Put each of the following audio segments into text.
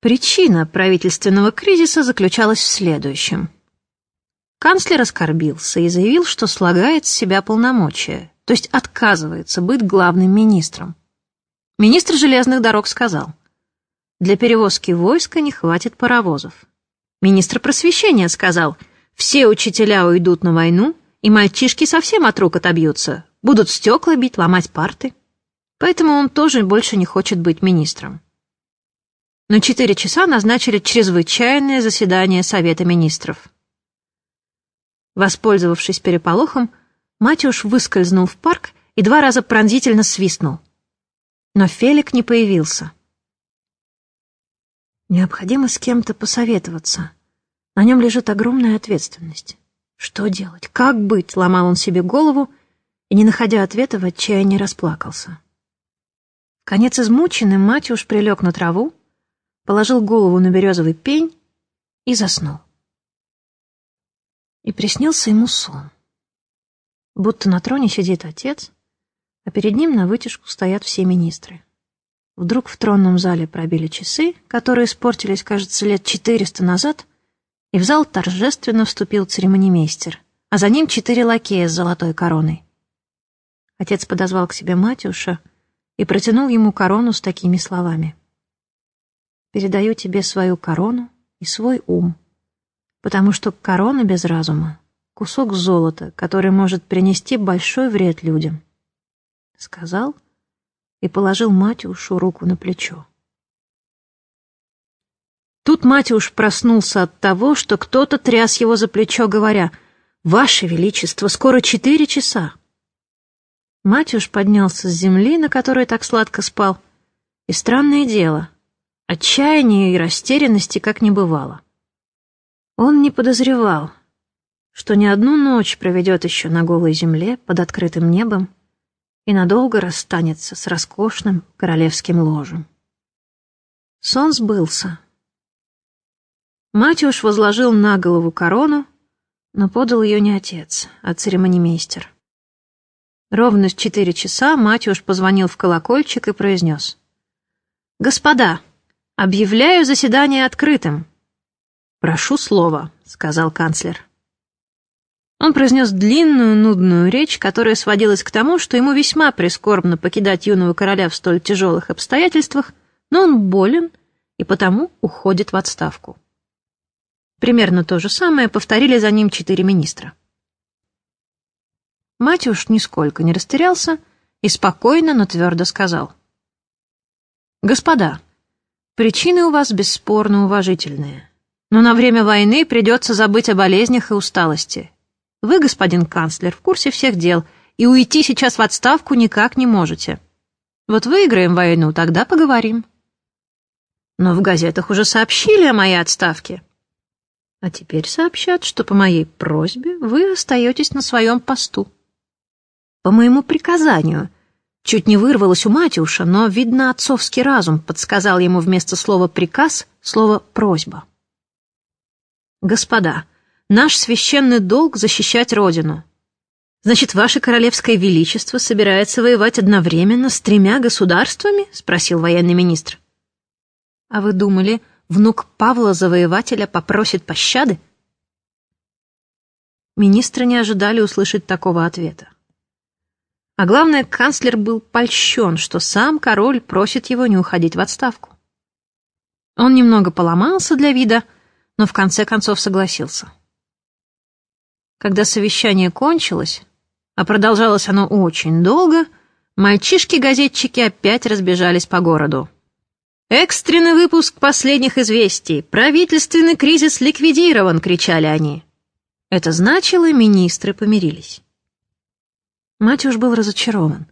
Причина правительственного кризиса заключалась в следующем. Канцлер оскорбился и заявил, что слагает с себя полномочия, то есть отказывается быть главным министром. Министр железных дорог сказал, для перевозки войска не хватит паровозов. Министр просвещения сказал, все учителя уйдут на войну, и мальчишки совсем от рук отобьются, будут стекла бить, ломать парты. Поэтому он тоже больше не хочет быть министром. На четыре часа назначили чрезвычайное заседание Совета министров. Воспользовавшись переполохом, Матюш выскользнул в парк и два раза пронзительно свистнул. Но Фелик не появился. Необходимо с кем-то посоветоваться. На нем лежит огромная ответственность. Что делать? Как быть? Ломал он себе голову и, не находя ответа, в отчаянии расплакался. Конец измученный Матюш прилег на траву, положил голову на березовый пень и заснул. И приснился ему сон. Будто на троне сидит отец, а перед ним на вытяжку стоят все министры. Вдруг в тронном зале пробили часы, которые испортились, кажется, лет четыреста назад, и в зал торжественно вступил церемонимейстер, а за ним четыре лакея с золотой короной. Отец подозвал к себе Матюша и протянул ему корону с такими словами — передаю тебе свою корону и свой ум, потому что корона без разума — кусок золота, который может принести большой вред людям. Сказал и положил Матюшу руку на плечо. Тут Матюш проснулся от того, что кто-то тряс его за плечо, говоря, «Ваше Величество, скоро четыре часа!» Матюш поднялся с земли, на которой так сладко спал, и странное дело — Отчаяния и растерянности как не бывало. Он не подозревал, что ни одну ночь проведет еще на голой земле под открытым небом и надолго расстанется с роскошным королевским ложем. Сон сбылся. Матюш возложил на голову корону, но подал ее не отец, а церемонимейстер. Ровно в четыре часа Матюш позвонил в колокольчик и произнес. «Господа, Объявляю заседание открытым. Прошу слова, сказал канцлер. Он произнес длинную, нудную речь, которая сводилась к тому, что ему весьма прискорбно покидать юного короля в столь тяжелых обстоятельствах, но он болен и потому уходит в отставку. Примерно то же самое повторили за ним четыре министра. Матюш нисколько не растерялся и спокойно, но твердо сказал. «Господа, Причины у вас бесспорно уважительные. Но на время войны придется забыть о болезнях и усталости. Вы, господин канцлер, в курсе всех дел, и уйти сейчас в отставку никак не можете. Вот выиграем войну, тогда поговорим. Но в газетах уже сообщили о моей отставке. А теперь сообщат, что по моей просьбе вы остаетесь на своем посту. По моему приказанию Чуть не вырвалось у Матюша, но, видно, отцовский разум подсказал ему вместо слова «приказ» слово «просьба». «Господа, наш священный долг — защищать Родину. Значит, ваше королевское величество собирается воевать одновременно с тремя государствами?» — спросил военный министр. «А вы думали, внук Павла Завоевателя попросит пощады?» Министры не ожидали услышать такого ответа. А главное, канцлер был польщен, что сам король просит его не уходить в отставку. Он немного поломался для вида, но в конце концов согласился. Когда совещание кончилось, а продолжалось оно очень долго, мальчишки-газетчики опять разбежались по городу. «Экстренный выпуск последних известий! Правительственный кризис ликвидирован!» — кричали они. Это значило, министры помирились. Матюш был разочарован.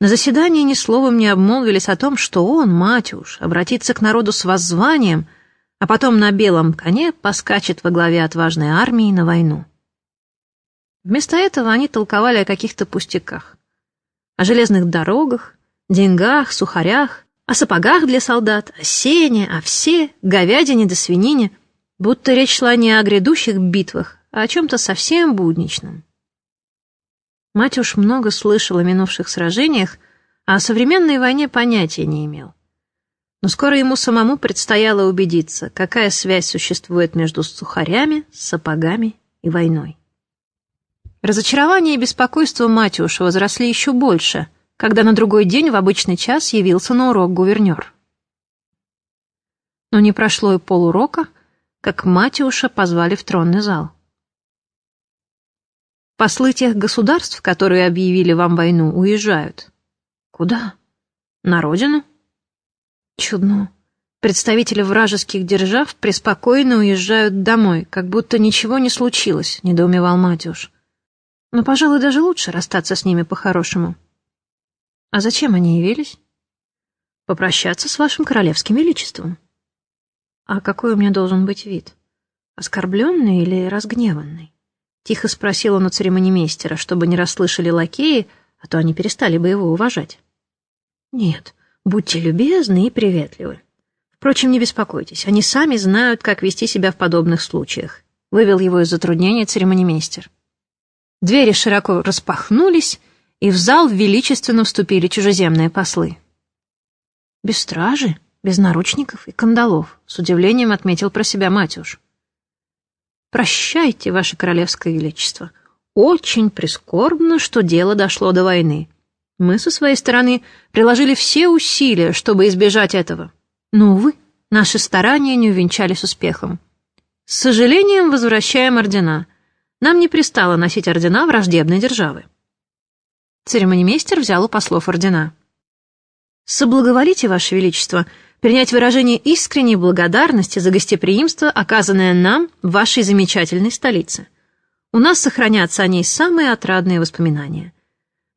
На заседании ни словом не обмолвились о том, что он, Матюш, обратится к народу с воззванием, а потом на белом коне поскачет во главе отважной армии на войну. Вместо этого они толковали о каких-то пустяках. О железных дорогах, деньгах, сухарях, о сапогах для солдат, о сене, о все, говядине да свинине, будто речь шла не о грядущих битвах, а о чем-то совсем будничном. Мать уж много слышал о минувших сражениях, а о современной войне понятия не имел. но скоро ему самому предстояло убедиться, какая связь существует между сухарями, сапогами и войной. Разочарование и беспокойство Матюша возросли еще больше, когда на другой день в обычный час явился на урок гувернер. Но не прошло и полурока, как Матюша позвали в тронный зал. Послы тех государств, которые объявили вам войну, уезжают. Куда? На родину? Чудно. Представители вражеских держав преспокойно уезжают домой, как будто ничего не случилось, недоумевал Матюш. Но, пожалуй, даже лучше расстаться с ними по-хорошему. А зачем они явились? Попрощаться с вашим королевским величеством. А какой у меня должен быть вид? Оскорбленный или разгневанный? Тихо спросил он у церемонимейстера, чтобы не расслышали лакеи, а то они перестали бы его уважать. Нет, будьте любезны и приветливы. Впрочем, не беспокойтесь, они сами знают, как вести себя в подобных случаях. Вывел его из затруднения церемонимейстер. Двери широко распахнулись, и в зал величественно вступили чужеземные послы. Без стражи, без наручников и кандалов, с удивлением отметил про себя Матюш. Прощайте, ваше королевское величество. Очень прискорбно, что дело дошло до войны. Мы со своей стороны приложили все усилия, чтобы избежать этого. Но, увы, наши старания не увенчались успехом. С сожалением возвращаем ордена. Нам не пристало носить ордена враждебной державы. Церемонимейстер взял у послов ордена. «Соблаговолите, Ваше Величество, принять выражение искренней благодарности за гостеприимство, оказанное нам в вашей замечательной столице. У нас сохранятся о ней самые отрадные воспоминания.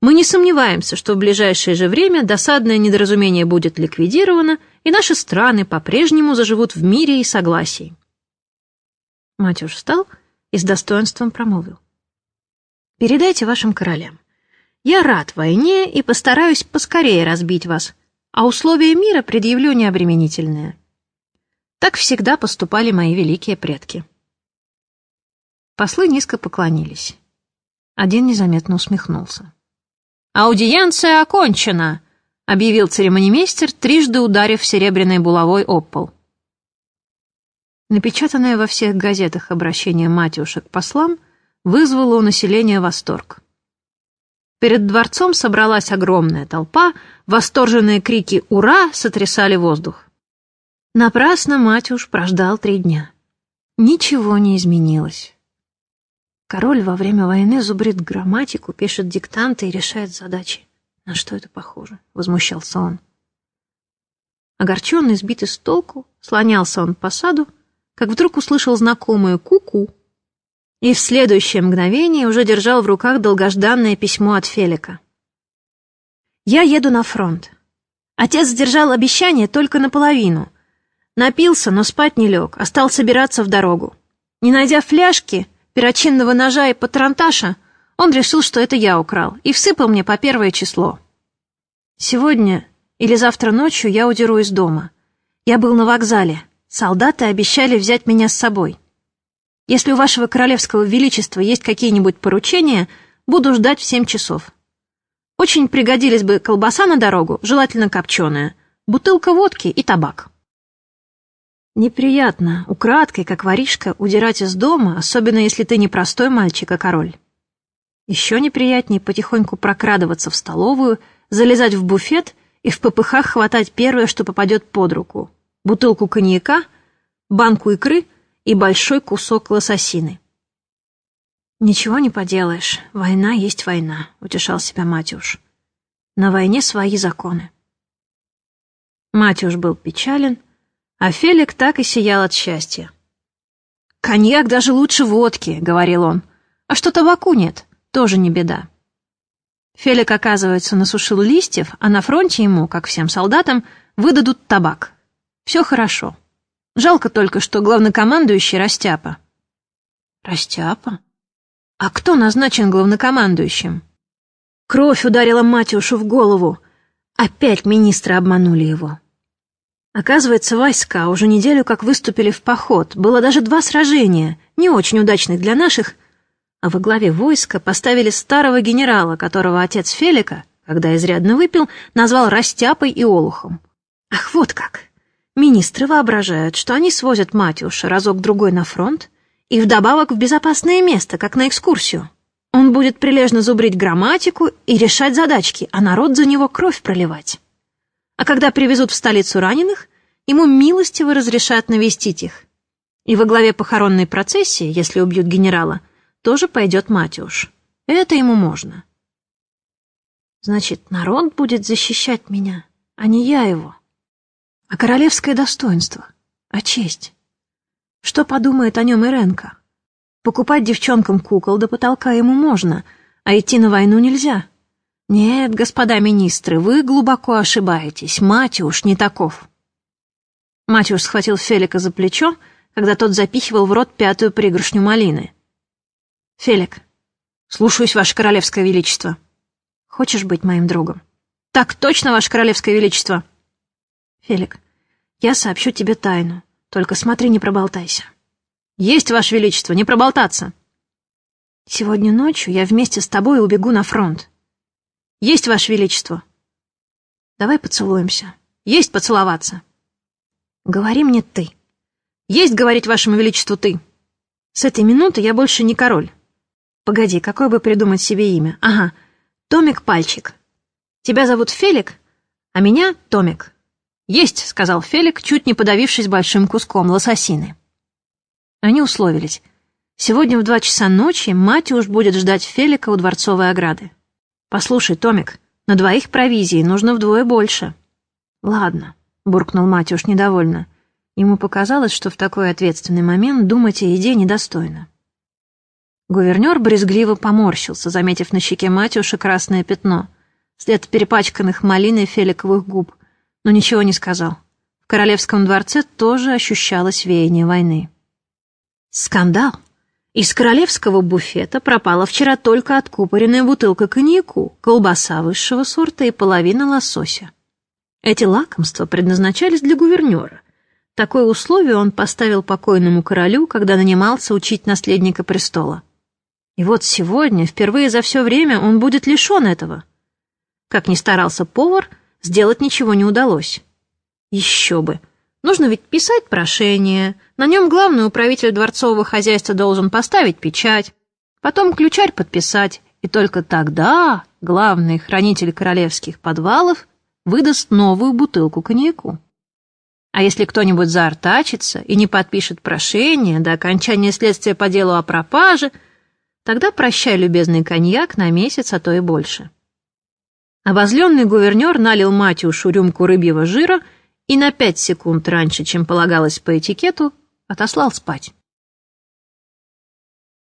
Мы не сомневаемся, что в ближайшее же время досадное недоразумение будет ликвидировано, и наши страны по-прежнему заживут в мире и согласии. Матюш встал и с достоинством промолвил. «Передайте вашим королям. Я рад войне и постараюсь поскорее разбить вас, а условия мира предъявлю необременительные. Так всегда поступали мои великие предки». Послы низко поклонились. Один незаметно усмехнулся. «Аудиенция окончена!» — объявил церемонимейстер, трижды ударив серебряной булавой об пол. Напечатанное во всех газетах обращение Матюша к послам вызвало у населения восторг. Перед дворцом собралась огромная толпа, восторженные крики «Ура!» сотрясали воздух. Напрасно Матюш прождал три дня. Ничего не изменилось. Король во время войны зубрит грамматику, пишет диктанты и решает задачи. На что это похоже? Возмущался он. Огорченный, сбитый с толку, слонялся он по саду, как вдруг услышал знакомую ку-ку и в следующее мгновение уже держал в руках долгожданное письмо от Фелика. «Я еду на фронт. Отец сдержал обещание только наполовину. Напился, но спать не лег, а стал собираться в дорогу. Не найдя фляжки, перочинного ножа и патронташа, он решил, что это я украл, и всыпал мне по первое число. Сегодня или завтра ночью я удеру из дома. Я был на вокзале. Солдаты обещали взять меня с собой. Если у вашего королевского величества есть какие-нибудь поручения, буду ждать в семь часов. Очень пригодились бы колбаса на дорогу, желательно копченая, бутылка водки и табак. Неприятно, украдкой, как воришка, удирать из дома, особенно если ты не простой мальчик, а король. Еще неприятнее потихоньку прокрадываться в столовую, залезать в буфет и в попыхах хватать первое, что попадет под руку. Бутылку коньяка, банку икры и большой кусок лососины. «Ничего не поделаешь, война есть война», — утешал себя Матюш. «На войне свои законы». Матюш был печален, а Фелик так и сиял от счастья. «Коньяк даже лучше водки», — говорил он. «А что табаку нет, тоже не беда». Фелик, оказывается, насушил листьев, а на фронте ему, как всем солдатам, выдадут табак. Все хорошо. Жалко только, что главнокомандующий Растяпа. Растяпа? А кто назначен главнокомандующим? Кровь ударила Матюшу в голову. Опять министры обманули его. Оказывается, войска уже неделю как выступили в поход. Было даже два сражения, не очень удачных для наших, а во главе войска поставили старого генерала, которого отец Фелика, когда изрядно выпил, назвал Растяпой и Олухом. Ах, вот как! Министры воображают, что они свозят Матюша разок-другой на фронт и вдобавок в безопасное место, как на экскурсию. Он будет прилежно зубрить грамматику и решать задачки, а народ за него кровь проливать. А когда привезут в столицу раненых, ему милостиво разрешат навестить их. И во главе похоронной процессии, если убьют генерала, тоже пойдет Матюш. Это ему можно. Значит, народ будет защищать меня, а не я его. А королевское достоинство, а честь. Что подумает о нем Иренка? Покупать девчонкам кукол до потолка ему можно, а идти на войну нельзя. Нет, господа министры, вы глубоко ошибаетесь. Матюш не таков. Матюш схватил Фелика за плечо, когда тот запихивал в рот пятую пригоршню малины. «Фелик, слушаюсь, ваше королевское величество. Хочешь быть моим другом?» «Так точно, ваше королевское величество!» «Фелик, я сообщу тебе тайну. Только смотри, не проболтайся». «Есть, Ваше Величество, не проболтаться». «Сегодня ночью я вместе с тобой убегу на фронт». «Есть, Ваше Величество». «Давай поцелуемся». «Есть поцеловаться». «Говори мне ты». «Есть говорить Вашему Величеству ты». «С этой минуты я больше не король». «Погоди, какое бы придумать себе имя? Ага, Томик Пальчик. Тебя зовут Фелик, а меня Томик». «Есть», — сказал Фелик, чуть не подавившись большим куском лососины. Они условились. Сегодня в два часа ночи Матюш будет ждать Фелика у дворцовой ограды. «Послушай, Томик, на двоих провизии нужно вдвое больше». «Ладно», — буркнул Матюш недовольно. Ему показалось, что в такой ответственный момент думать о еде недостойно. Гувернер брезгливо поморщился, заметив на щеке Матюша красное пятно, след перепачканных малиной феликовых губ но ничего не сказал. В королевском дворце тоже ощущалось веяние войны. Скандал. Из королевского буфета пропала вчера только откупоренная бутылка коньяку, колбаса высшего сорта и половина лосося. Эти лакомства предназначались для гувернера. Такое условие он поставил покойному королю, когда нанимался учить наследника престола. И вот сегодня, впервые за все время, он будет лишен этого. Как ни старался повар, сделать ничего не удалось. Еще бы. Нужно ведь писать прошение. На нем главный управитель дворцового хозяйства должен поставить печать, потом ключарь подписать, и только тогда главный хранитель королевских подвалов выдаст новую бутылку коньяку. А если кто-нибудь заортачится и не подпишет прошение до окончания следствия по делу о пропаже, тогда прощай любезный коньяк на месяц, а то и больше. Обозленный гувернер налил Матюшу рюмку рыбьего жира и на пять секунд раньше, чем полагалось по этикету, отослал спать.